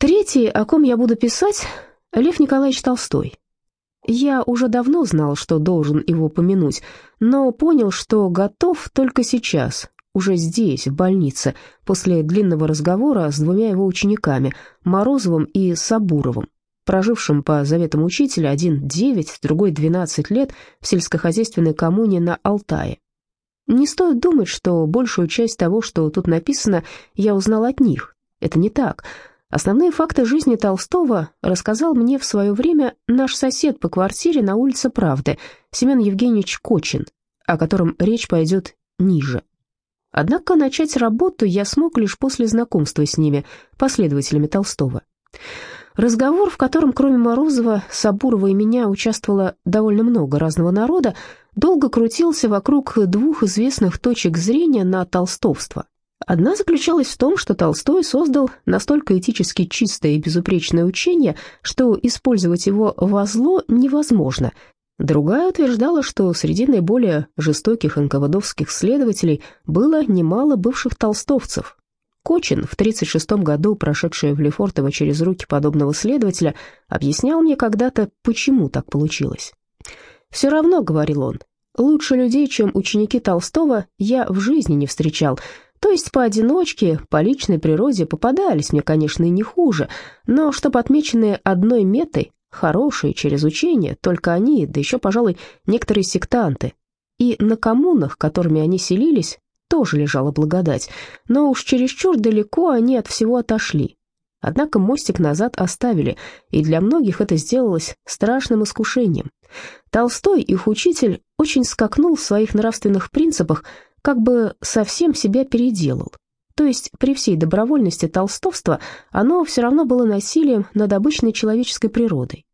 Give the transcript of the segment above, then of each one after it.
Третий, о ком я буду писать, Лев Николаевич Толстой. Я уже давно знал, что должен его помянуть, но понял, что готов только сейчас, уже здесь, в больнице, после длинного разговора с двумя его учениками, Морозовым и Сабуровым, прожившим по заветам учителя один 9, другой 12 лет в сельскохозяйственной коммуне на Алтае. Не стоит думать, что большую часть того, что тут написано, я узнал от них. Это не так. Основные факты жизни Толстого рассказал мне в свое время наш сосед по квартире на улице Правды, Семен Евгеньевич Кочин, о котором речь пойдет ниже. Однако начать работу я смог лишь после знакомства с ними, последователями Толстого. Разговор, в котором кроме Морозова, Сабурова и меня участвовало довольно много разного народа, долго крутился вокруг двух известных точек зрения на толстовство. Одна заключалась в том, что Толстой создал настолько этически чистое и безупречное учение, что использовать его во зло невозможно. Другая утверждала, что среди наиболее жестоких НКВДовских следователей было немало бывших толстовцев. Кочин, в 1936 году прошедший в Лефортово через руки подобного следователя, объяснял мне когда-то, почему так получилось. «Все равно», — говорил он, — «лучше людей, чем ученики Толстого, я в жизни не встречал». То есть поодиночке, по личной природе попадались мне, конечно, и не хуже, но чтоб отмеченные одной метой, хорошие через учение, только они, да еще, пожалуй, некоторые сектанты. И на коммунах, которыми они селились, тоже лежала благодать, но уж чересчур далеко они от всего отошли. Однако мостик назад оставили, и для многих это сделалось страшным искушением. Толстой, их учитель, очень скакнул в своих нравственных принципах, как бы совсем себя переделал. То есть при всей добровольности толстовства оно все равно было насилием над обычной человеческой природой.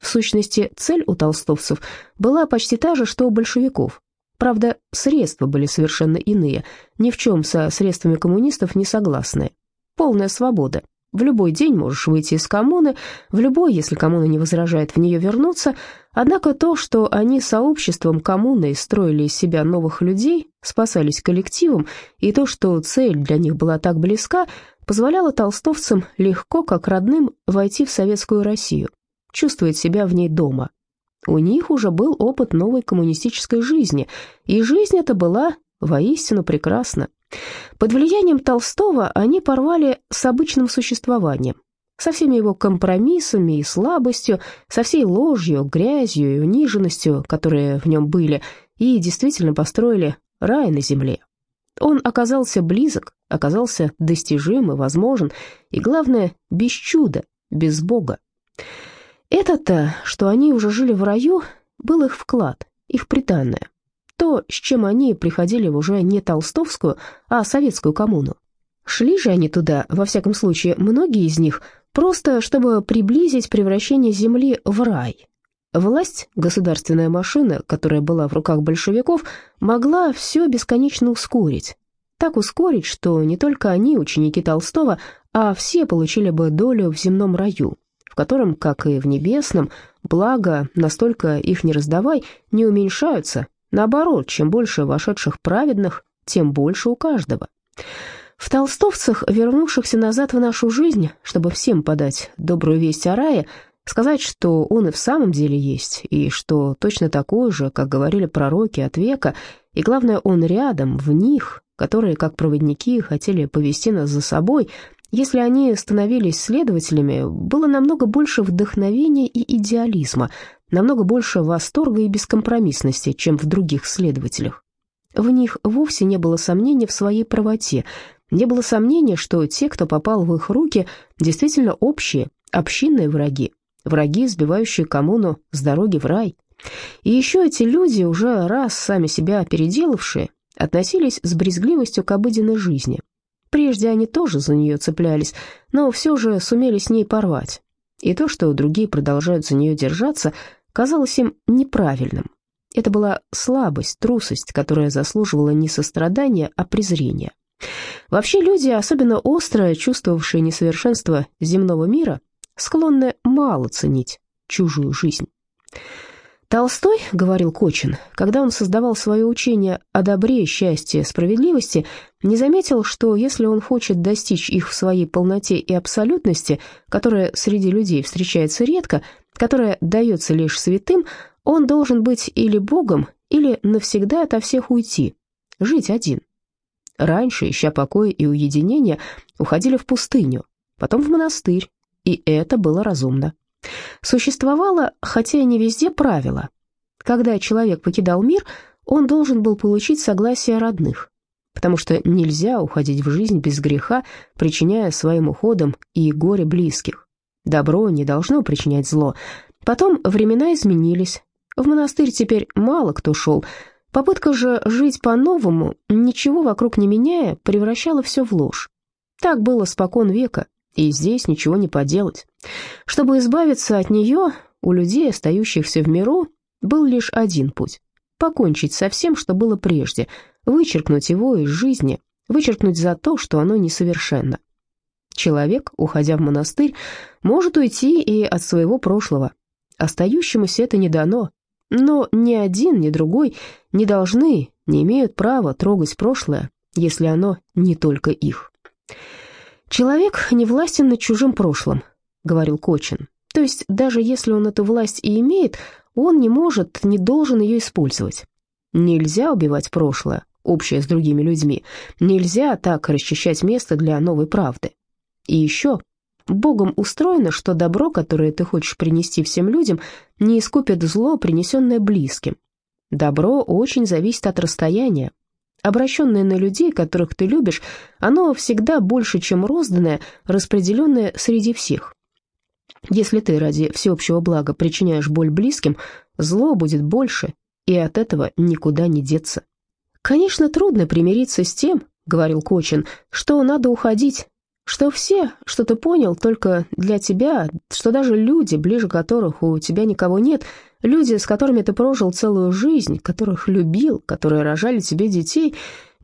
В сущности, цель у толстовцев была почти та же, что у большевиков. Правда, средства были совершенно иные, ни в чем со средствами коммунистов не согласные. Полная свобода, в любой день можешь выйти из коммуны, в любой, если коммуна не возражает, в нее вернуться. Однако то, что они сообществом коммуны строили из себя новых людей, спасались коллективом, и то, что цель для них была так близка, позволяло толстовцам легко, как родным, войти в советскую Россию, чувствовать себя в ней дома. У них уже был опыт новой коммунистической жизни, и жизнь эта была воистину прекрасна. Под влиянием Толстого они порвали с обычным существованием, со всеми его компромиссами и слабостью, со всей ложью, грязью и униженностью, которые в нем были, и действительно построили рай на земле. Он оказался близок, оказался достижим и возможен, и, главное, без чуда, без Бога. Это-то, что они уже жили в раю, был их вклад, их приданное то, с чем они приходили в уже не толстовскую, а советскую коммуну. Шли же они туда, во всяком случае, многие из них, просто чтобы приблизить превращение земли в рай. Власть, государственная машина, которая была в руках большевиков, могла все бесконечно ускорить. Так ускорить, что не только они, ученики Толстого, а все получили бы долю в земном раю, в котором, как и в небесном, благо, настолько их не раздавай, не уменьшаются, Наоборот, чем больше вошедших праведных, тем больше у каждого. В толстовцах, вернувшихся назад в нашу жизнь, чтобы всем подать добрую весть о рае, сказать, что он и в самом деле есть, и что точно такой же, как говорили пророки от века, и главное, он рядом, в них, которые, как проводники, хотели повести нас за собой, если они становились следователями, было намного больше вдохновения и идеализма – намного больше восторга и бескомпромиссности, чем в других следователях. В них вовсе не было сомнения в своей правоте, не было сомнения, что те, кто попал в их руки, действительно общие, общинные враги, враги, сбивающие коммуну с дороги в рай. И еще эти люди, уже раз сами себя переделавшие, относились с брезгливостью к обыденной жизни. Прежде они тоже за нее цеплялись, но все же сумели с ней порвать. И то, что другие продолжают за нее держаться, казалось им неправильным. Это была слабость, трусость, которая заслуживала не сострадания, а презрения. Вообще люди, особенно остро чувствовавшие несовершенство земного мира, склонны мало ценить чужую жизнь. Толстой, говорил Кочин, когда он создавал свое учение о добре, счастье, справедливости, не заметил, что если он хочет достичь их в своей полноте и абсолютности, которая среди людей встречается редко, которая дается лишь святым, он должен быть или Богом, или навсегда ото всех уйти, жить один. Раньше, ища покоя и уединения, уходили в пустыню, потом в монастырь, и это было разумно. Существовало, хотя и не везде, правило. Когда человек покидал мир, он должен был получить согласие родных, потому что нельзя уходить в жизнь без греха, причиняя своим уходом и горе близких. Добро не должно причинять зло. Потом времена изменились. В монастырь теперь мало кто шел. Попытка же жить по-новому, ничего вокруг не меняя, превращала все в ложь. Так было спокон века, и здесь ничего не поделать. Чтобы избавиться от нее, у людей, остающихся в миру, был лишь один путь — покончить со всем, что было прежде, вычеркнуть его из жизни, вычеркнуть за то, что оно несовершенно. Человек, уходя в монастырь, может уйти и от своего прошлого. Остающемуся это не дано, но ни один, ни другой не должны, не имеют права трогать прошлое, если оно не только их. «Человек не властен над чужим прошлым», — говорил Кочин. «То есть даже если он эту власть и имеет, он не может, не должен ее использовать. Нельзя убивать прошлое, общее с другими людьми. Нельзя так расчищать место для новой правды. И еще, Богом устроено, что добро, которое ты хочешь принести всем людям, не искупит зло, принесенное близким. Добро очень зависит от расстояния, Обращенное на людей, которых ты любишь, оно всегда больше, чем розданное, распределенное среди всех. Если ты ради всеобщего блага причиняешь боль близким, зло будет больше, и от этого никуда не деться. «Конечно, трудно примириться с тем, — говорил Кочин, — что надо уходить, что все, что ты понял, только для тебя, что даже люди, ближе которых у тебя никого нет, люди, с которыми ты прожил целую жизнь, которых любил, которые рожали тебе детей,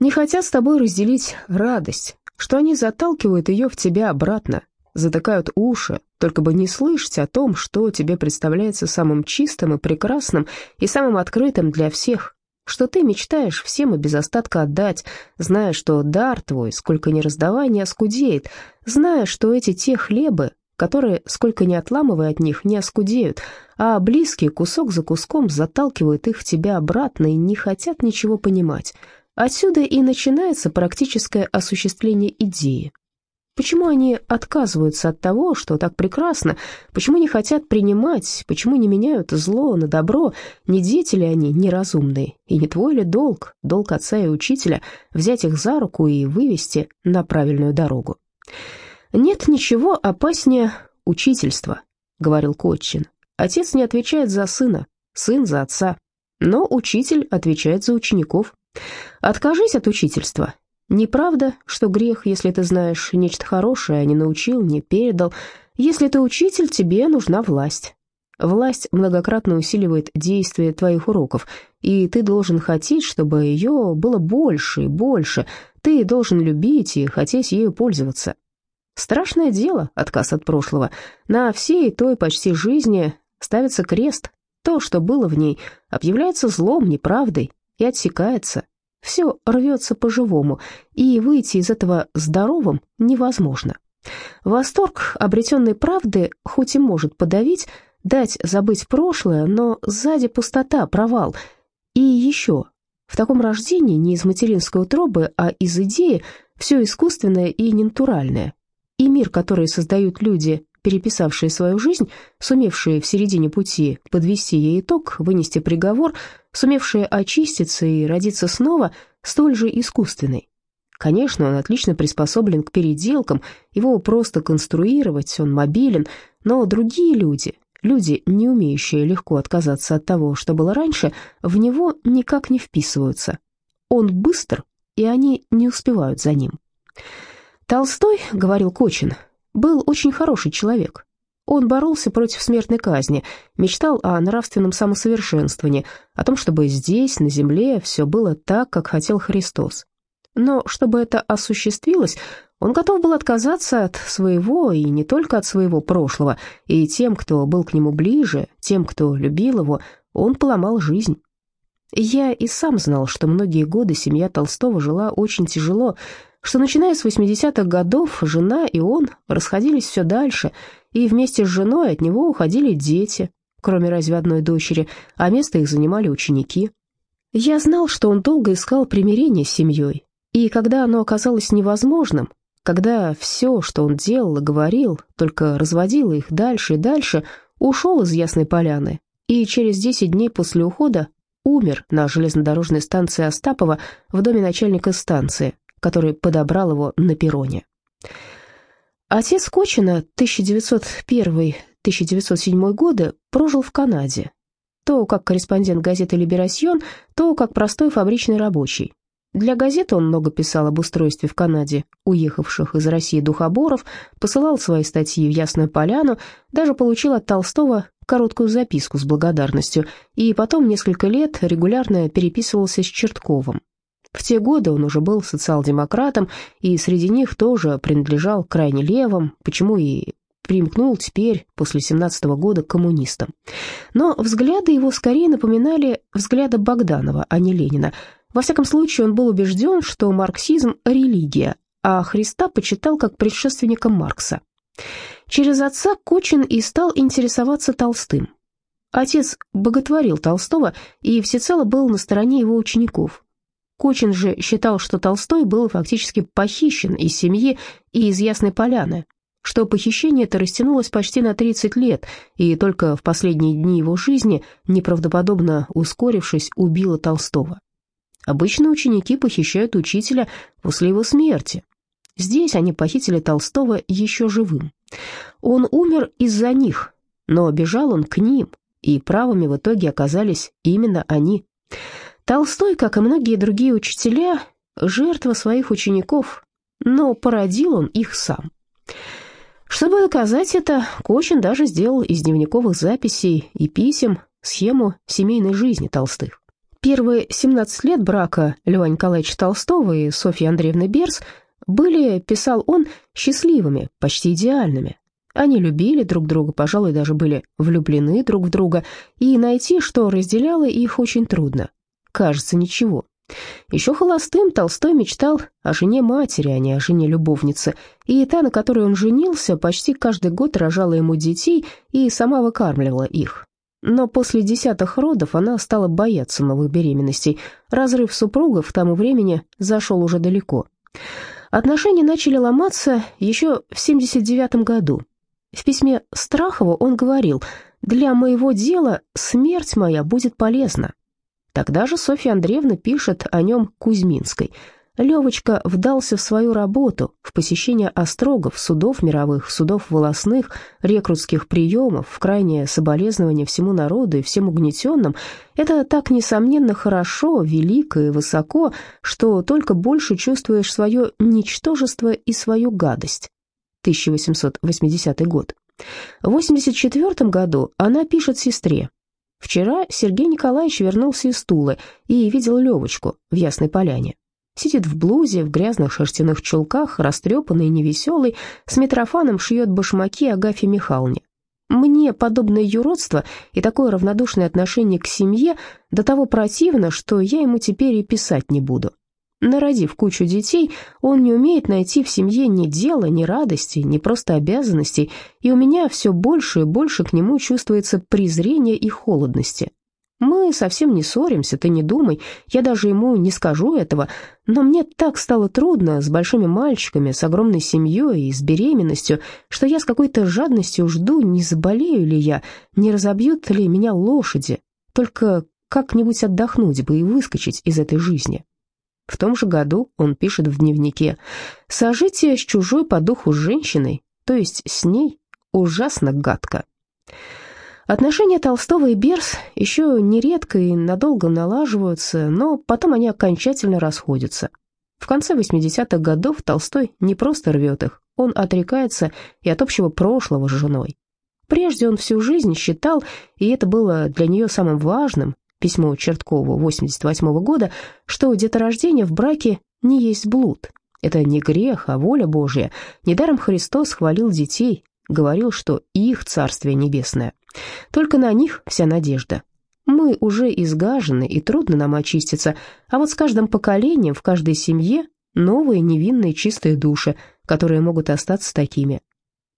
не хотят с тобой разделить радость, что они заталкивают ее в тебя обратно, затыкают уши, только бы не слышать о том, что тебе представляется самым чистым и прекрасным и самым открытым для всех, что ты мечтаешь всем и без остатка отдать, зная, что дар твой, сколько ни раздавай, не оскудеет, зная, что эти те хлебы, которые, сколько ни отламывая от них, не оскудеют, а близкие кусок за куском заталкивают их в тебя обратно и не хотят ничего понимать. Отсюда и начинается практическое осуществление идеи. Почему они отказываются от того, что так прекрасно? Почему не хотят принимать? Почему не меняют зло на добро? Не дети ли они неразумные? И не твой ли долг, долг отца и учителя, взять их за руку и вывести на правильную дорогу? «Нет ничего опаснее учительства», — говорил Котчин. «Отец не отвечает за сына, сын за отца, но учитель отвечает за учеников. Откажись от учительства, Неправда, что грех, если ты знаешь нечто хорошее, а не научил, не передал. Если ты учитель, тебе нужна власть. Власть многократно усиливает действие твоих уроков, и ты должен хотеть, чтобы ее было больше и больше. Ты должен любить и хотеть ею пользоваться. Страшное дело, отказ от прошлого. На всей той почти жизни ставится крест. То, что было в ней, объявляется злом, неправдой и отсекается. Все рвется по-живому, и выйти из этого здоровым невозможно. Восторг обретенной правды хоть и может подавить, дать забыть прошлое, но сзади пустота, провал. И еще, в таком рождении не из материнской утробы, а из идеи все искусственное и ненатуральное. И мир, который создают люди, переписавшие свою жизнь, сумевшие в середине пути подвести ей итог, вынести приговор, сумевшие очиститься и родиться снова, столь же искусственный. Конечно, он отлично приспособлен к переделкам, его просто конструировать, он мобилен, но другие люди, люди, не умеющие легко отказаться от того, что было раньше, в него никак не вписываются. Он быстр, и они не успевают за ним. Толстой, говорил Кочин, был очень хороший человек. Он боролся против смертной казни, мечтал о нравственном самосовершенствовании, о том, чтобы здесь, на земле, все было так, как хотел Христос. Но чтобы это осуществилось, он готов был отказаться от своего, и не только от своего прошлого, и тем, кто был к нему ближе, тем, кто любил его, Он поломал жизнь. Я и сам знал, что многие годы семья Толстого жила очень тяжело, что начиная с 80-х годов жена и он расходились все дальше, и вместе с женой от него уходили дети, кроме разве одной дочери, а место их занимали ученики. Я знал, что он долго искал примирение с семьей, и когда оно оказалось невозможным, когда все, что он делал и говорил, только разводило их дальше и дальше, ушел из Ясной Поляны, и через 10 дней после ухода умер на железнодорожной станции Остапова в доме начальника станции, который подобрал его на перроне. Отец Кочина 1901-1907 годы прожил в Канаде, то как корреспондент газеты «Либерасьон», то как простой фабричный рабочий. Для газеты он много писал об устройстве в Канаде, уехавших из России духоборов, посылал свои статьи в Ясную Поляну, даже получил от Толстого короткую записку с благодарностью, и потом несколько лет регулярно переписывался с Чертковым. В те годы он уже был социал-демократом, и среди них тоже принадлежал крайне левым, почему и примкнул теперь, после 17 -го года, к коммунистам. Но взгляды его скорее напоминали взгляды Богданова, а не Ленина. Во всяком случае, он был убежден, что марксизм – религия, а Христа почитал как предшественника Маркса. Через отца Кочин и стал интересоваться Толстым. Отец боготворил Толстого и всецело был на стороне его учеников. Кочин же считал, что Толстой был фактически похищен из семьи и из Ясной Поляны, что похищение это растянулось почти на 30 лет, и только в последние дни его жизни, неправдоподобно ускорившись, убило Толстого. Обычно ученики похищают учителя после его смерти. Здесь они похитили Толстого еще живым. Он умер из-за них, но бежал он к ним, и правыми в итоге оказались именно они. Толстой, как и многие другие учителя, жертва своих учеников, но породил он их сам. Чтобы доказать это, Кочин даже сделал из дневниковых записей и писем схему семейной жизни Толстых. Первые 17 лет брака Льва Николаевича Толстого и Софьи Андреевны Берс были, писал он, счастливыми, почти идеальными. Они любили друг друга, пожалуй, даже были влюблены друг в друга, и найти, что разделяло их, очень трудно. Кажется, ничего. Еще холостым Толстой мечтал о жене матери, а не о жене любовницы, и та, на которой он женился, почти каждый год рожала ему детей и сама выкармливала их. Но после десятых родов она стала бояться новых беременностей. Разрыв супругов к тому времени зашел уже далеко. Отношения начали ломаться еще в 79 году. В письме Страхову он говорил «Для моего дела смерть моя будет полезна». Тогда же Софья Андреевна пишет о нем Кузьминской. Левочка вдался в свою работу, в посещение острогов, судов мировых, судов волосных, рекрутских приемов, в крайнее соболезнование всему народу и всем угнетенным. Это так, несомненно, хорошо, велико и высоко, что только больше чувствуешь свое ничтожество и свою гадость. 1880 год. В 84 году она пишет сестре, Вчера Сергей Николаевич вернулся из Тулы и видел Левочку в Ясной Поляне. Сидит в блузе, в грязных шерстяных чулках, растрепанный и невеселый, с Митрофаном шьет башмаки Агафье Михайловне. Мне подобное юродство и такое равнодушное отношение к семье до того противно, что я ему теперь и писать не буду. Народив кучу детей, он не умеет найти в семье ни дела, ни радости, ни просто обязанностей, и у меня все больше и больше к нему чувствуется презрение и холодности. Мы совсем не ссоримся, ты не думай, я даже ему не скажу этого, но мне так стало трудно с большими мальчиками, с огромной семьей и с беременностью, что я с какой-то жадностью жду, не заболею ли я, не разобьют ли меня лошади, только как-нибудь отдохнуть бы и выскочить из этой жизни. В том же году он пишет в дневнике «Сожитие с чужой по духу женщиной, то есть с ней, ужасно гадко». Отношения Толстого и Берс еще нередко и надолго налаживаются, но потом они окончательно расходятся. В конце 80-х годов Толстой не просто рвет их, он отрекается и от общего прошлого с женой. Прежде он всю жизнь считал, и это было для нее самым важным, письмо Черткову 88 -го года, что деторождение в браке не есть блуд. Это не грех, а воля Божья. Недаром Христос хвалил детей, говорил, что их Царствие Небесное. Только на них вся надежда. Мы уже изгажены, и трудно нам очиститься, а вот с каждым поколением в каждой семье новые невинные чистые души, которые могут остаться такими.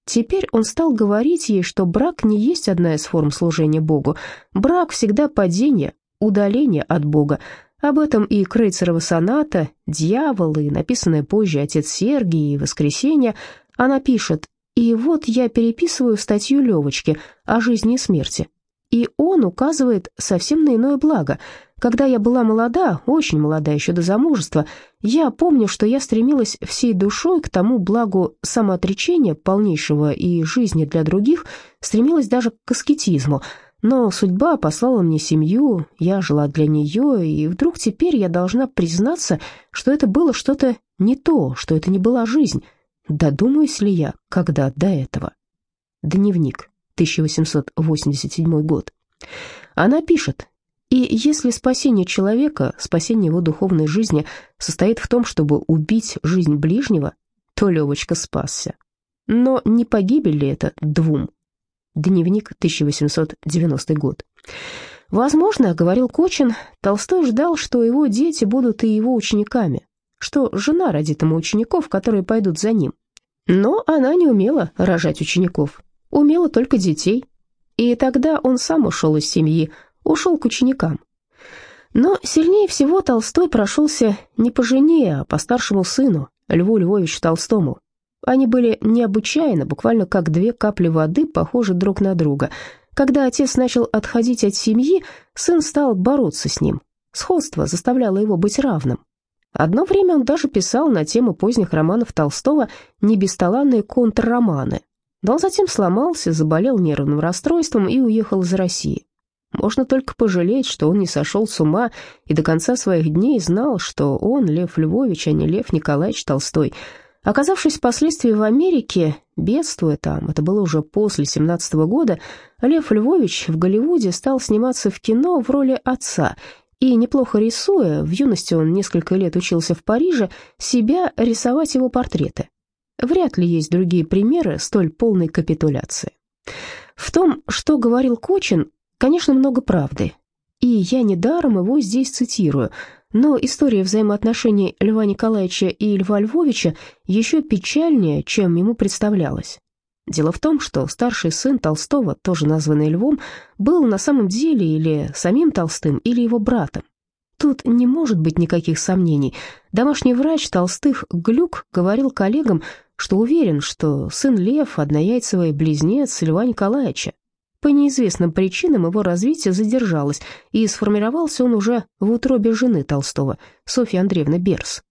Теперь он стал говорить ей, что брак не есть одна из форм служения Богу. Брак всегда падение, удаление от Бога. Об этом и Крейцерова соната, «Дьявол» и написанное позже «Отец Сергий» и «Воскресенье». Она пишет «И вот я переписываю статью Левочки о жизни и смерти». И он указывает совсем на иное благо. Когда я была молода, очень молода еще до замужества, я помню, что я стремилась всей душой к тому благу самоотречения полнейшего и жизни для других, стремилась даже к аскетизму. Но судьба послала мне семью, я жила для нее, и вдруг теперь я должна признаться, что это было что-то не то, что это не была жизнь. Додумаюсь ли я когда до этого? Дневник. 1887 год. Она пишет, «И если спасение человека, спасение его духовной жизни состоит в том, чтобы убить жизнь ближнего, то Левочка спасся. Но не погибель ли это двум?» Дневник, 1890 год. Возможно, говорил Кочин, Толстой ждал, что его дети будут и его учениками, что жена родит ему учеников, которые пойдут за ним. Но она не умела рожать учеников умела только детей. И тогда он сам ушел из семьи, ушел к ученикам. Но сильнее всего Толстой прошелся не по жене, а по старшему сыну, Льву Львовичу Толстому. Они были необычайно, буквально как две капли воды, похожи друг на друга. Когда отец начал отходить от семьи, сын стал бороться с ним. Сходство заставляло его быть равным. Одно время он даже писал на тему поздних романов Толстого небесталанные контрроманы, но затем сломался, заболел нервным расстройством и уехал из России. Можно только пожалеть, что он не сошел с ума и до конца своих дней знал, что он, Лев Львович, а не Лев Николаевич Толстой. Оказавшись впоследствии в Америке, бедствуя там, это было уже после 17 -го года, Лев Львович в Голливуде стал сниматься в кино в роли отца и, неплохо рисуя, в юности он несколько лет учился в Париже, себя рисовать его портреты. Вряд ли есть другие примеры столь полной капитуляции. В том, что говорил Кочин, конечно, много правды, и я недаром его здесь цитирую, но история взаимоотношений Льва Николаевича и Льва Львовича еще печальнее, чем ему представлялось. Дело в том, что старший сын Толстого, тоже названный Львом, был на самом деле или самим Толстым, или его братом. Тут не может быть никаких сомнений. Домашний врач Толстых Глюк говорил коллегам, что уверен, что сын Лев – однояйцевый близнец Льва Николаевича. По неизвестным причинам его развитие задержалось, и сформировался он уже в утробе жены Толстого, Софьи Андреевны Берс.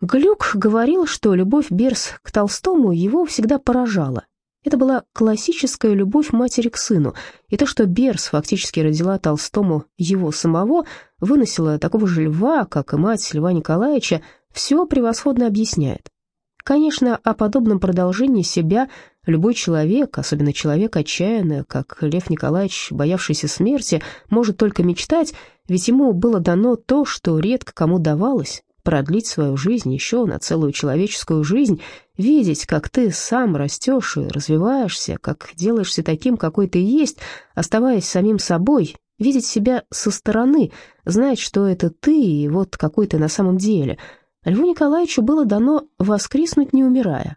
Глюк говорил, что любовь Берс к Толстому его всегда поражала. Это была классическая любовь матери к сыну, и то, что Берс фактически родила Толстому его самого, выносила такого же льва, как и мать Льва Николаевича, все превосходно объясняет. Конечно, о подобном продолжении себя любой человек, особенно человек отчаянный, как Лев Николаевич, боявшийся смерти, может только мечтать, ведь ему было дано то, что редко кому давалось, продлить свою жизнь еще на целую человеческую жизнь, видеть, как ты сам растешь и развиваешься, как делаешься таким, какой ты есть, оставаясь самим собой, видеть себя со стороны, знать, что это ты и вот какой ты на самом деле – Льву Николаевичу было дано воскреснуть, не умирая.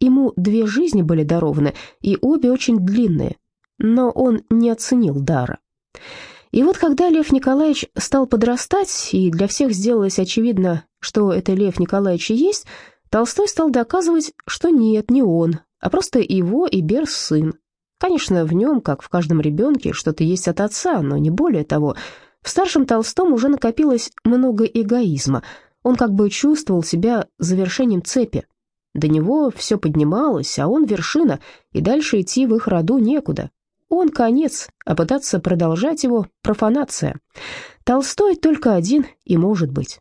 Ему две жизни были дарованы, и обе очень длинные, но он не оценил дара. И вот когда Лев Николаевич стал подрастать, и для всех сделалось очевидно, что это Лев Николаевич и есть, Толстой стал доказывать, что нет, не он, а просто его и Берс сын. Конечно, в нем, как в каждом ребенке, что-то есть от отца, но не более того. В старшем Толстом уже накопилось много эгоизма – он как бы чувствовал себя завершением цепи. До него все поднималось, а он вершина, и дальше идти в их роду некуда. Он конец, а пытаться продолжать его — профанация. Толстой только один и может быть.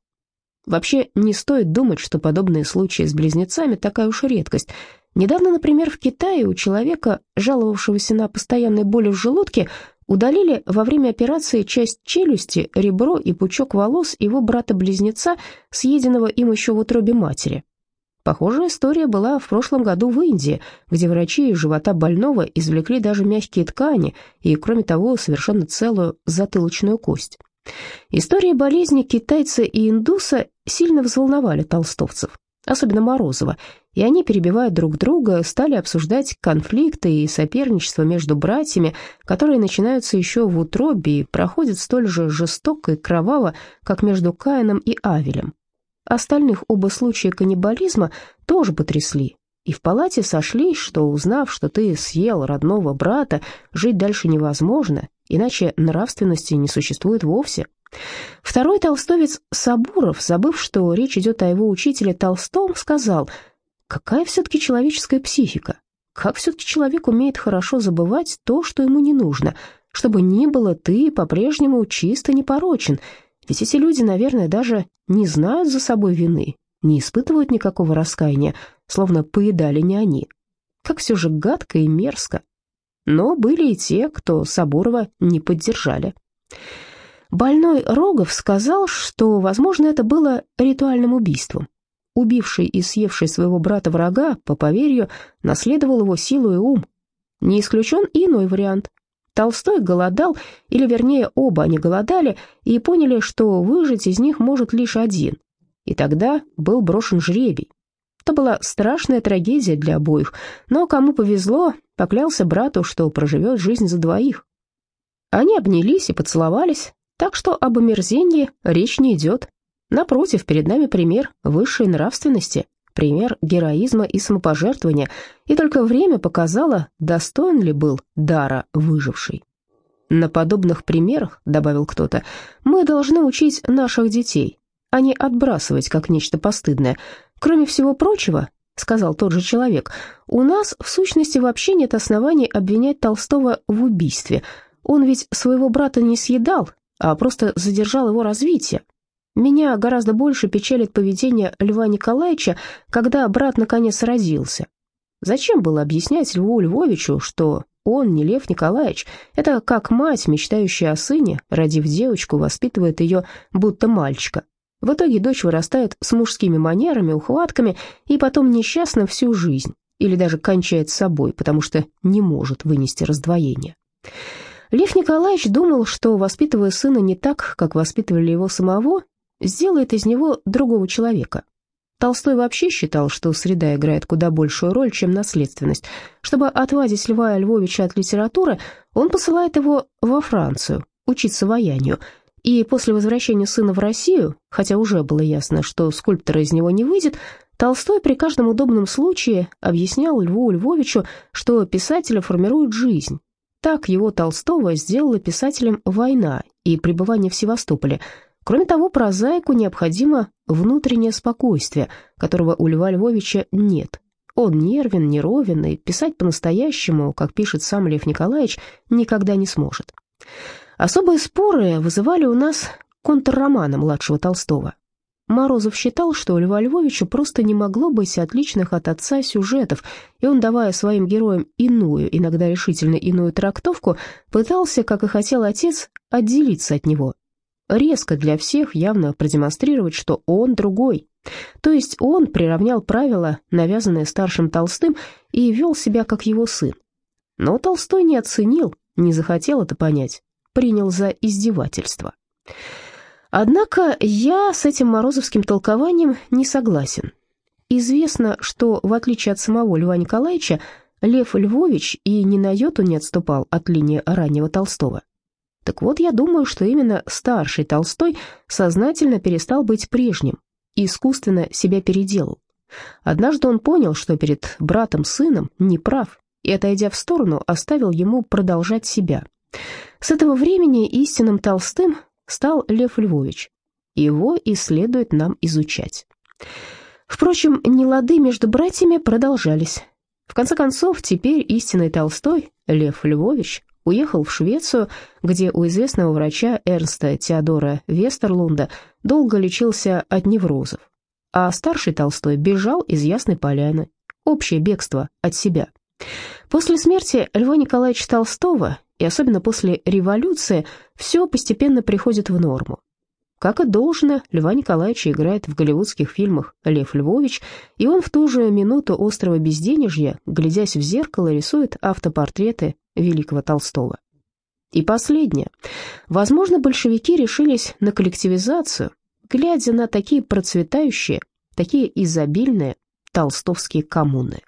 Вообще, не стоит думать, что подобные случаи с близнецами такая уж редкость. Недавно, например, в Китае у человека, жаловавшегося на постоянные боли в желудке, Удалили во время операции часть челюсти, ребро и пучок волос его брата-близнеца, съеденного им еще в утробе матери. Похожая история была в прошлом году в Индии, где врачи из живота больного извлекли даже мягкие ткани и, кроме того, совершенно целую затылочную кость. Истории болезни китайца и индуса сильно взволновали толстовцев, особенно Морозова, и они, перебивая друг друга, стали обсуждать конфликты и соперничество между братьями, которые начинаются еще в утробе и проходят столь же жестоко и кроваво, как между Каином и Авелем. Остальных оба случая каннибализма тоже потрясли, и в палате сошлись, что, узнав, что ты съел родного брата, жить дальше невозможно, иначе нравственности не существует вовсе. Второй толстовец Сабуров, забыв, что речь идет о его учителе Толстом, сказал, «Какая все-таки человеческая психика? Как все-таки человек умеет хорошо забывать то, что ему не нужно? Чтобы ни было, ты по-прежнему чисто непорочен, ведь эти люди, наверное, даже не знают за собой вины, не испытывают никакого раскаяния, словно поедали не они. Как все же гадко и мерзко. Но были и те, кто Сабурова не поддержали. Больной Рогов сказал, что, возможно, это было ритуальным убийством. Убивший и съевший своего брата-врага, по поверью, наследовал его силу и ум. Не исключен иной вариант. Толстой голодал, или вернее оба они голодали, и поняли, что выжить из них может лишь один. И тогда был брошен жребий. Это была страшная трагедия для обоих, но кому повезло, поклялся брату, что проживет жизнь за двоих. Они обнялись и поцеловались, так что об омерзении речь не идет. Напротив, перед нами пример высшей нравственности, пример героизма и самопожертвования, и только время показало, достоин ли был дара выживший. На подобных примерах, добавил кто-то, мы должны учить наших детей, а не отбрасывать как нечто постыдное. Кроме всего прочего, сказал тот же человек, у нас в сущности вообще нет оснований обвинять Толстого в убийстве. Он ведь своего брата не съедал, а просто задержал его развитие. Меня гораздо больше печалит поведение Льва Николаевича, когда брат наконец родился. Зачем было объяснять Льву Львовичу, что он не Лев Николаевич? Это как мать, мечтающая о сыне, родив девочку, воспитывает ее будто мальчика. В итоге дочь вырастает с мужскими манерами, ухватками и потом несчастна всю жизнь, или даже кончает с собой, потому что не может вынести раздвоение. Лев Николаевич думал, что, воспитывая сына не так, как воспитывали его самого, сделает из него другого человека. Толстой вообще считал, что среда играет куда большую роль, чем наследственность. Чтобы отвадить Льва Львовича от литературы, он посылает его во Францию учиться ваянию, и после возвращения сына в Россию, хотя уже было ясно, что скульптора из него не выйдет, Толстой при каждом удобном случае объяснял Льву Львовичу, что писателя формирует жизнь. Так его Толстого сделала писателем война и пребывание в Севастополе. Кроме того, прозаику необходимо внутреннее спокойствие, которого у Льва Львовича нет. Он нервен, неровен, и писать по-настоящему, как пишет сам Лев Николаевич, никогда не сможет. Особые споры вызывали у нас контрроманы младшего Толстого. Морозов считал, что у Льва Львовича просто не могло быть отличных от отца сюжетов, и он, давая своим героям иную, иногда решительно иную трактовку, пытался, как и хотел отец, отделиться от него. Резко для всех явно продемонстрировать, что он другой. То есть он приравнял правила, навязанные старшим Толстым, и вел себя как его сын. Но Толстой не оценил, не захотел это понять принял за издевательство. Однако я с этим морозовским толкованием не согласен. Известно, что, в отличие от самого Льва Николаевича, Лев Львович и ни на йоту не отступал от линии раннего Толстого. Так вот, я думаю, что именно старший Толстой сознательно перестал быть прежним и искусственно себя переделал. Однажды он понял, что перед братом-сыном не прав, и, отойдя в сторону, оставил ему продолжать себя. С этого времени истинным Толстым стал Лев Львович. Его и следует нам изучать. Впрочем, нелады между братьями продолжались. В конце концов, теперь истинный Толстой, Лев Львович, уехал в Швецию, где у известного врача Эрнста Теодора Вестерлунда долго лечился от неврозов. А старший Толстой бежал из Ясной Поляны. Общее бегство от себя. После смерти Льва Николаевича Толстого и особенно после революции, все постепенно приходит в норму. Как и должно, Льва Николаевича играет в голливудских фильмах Лев Львович, и он в ту же минуту острого безденежья, глядясь в зеркало, рисует автопортреты великого Толстого. И последнее. Возможно, большевики решились на коллективизацию, глядя на такие процветающие, такие изобильные толстовские коммуны.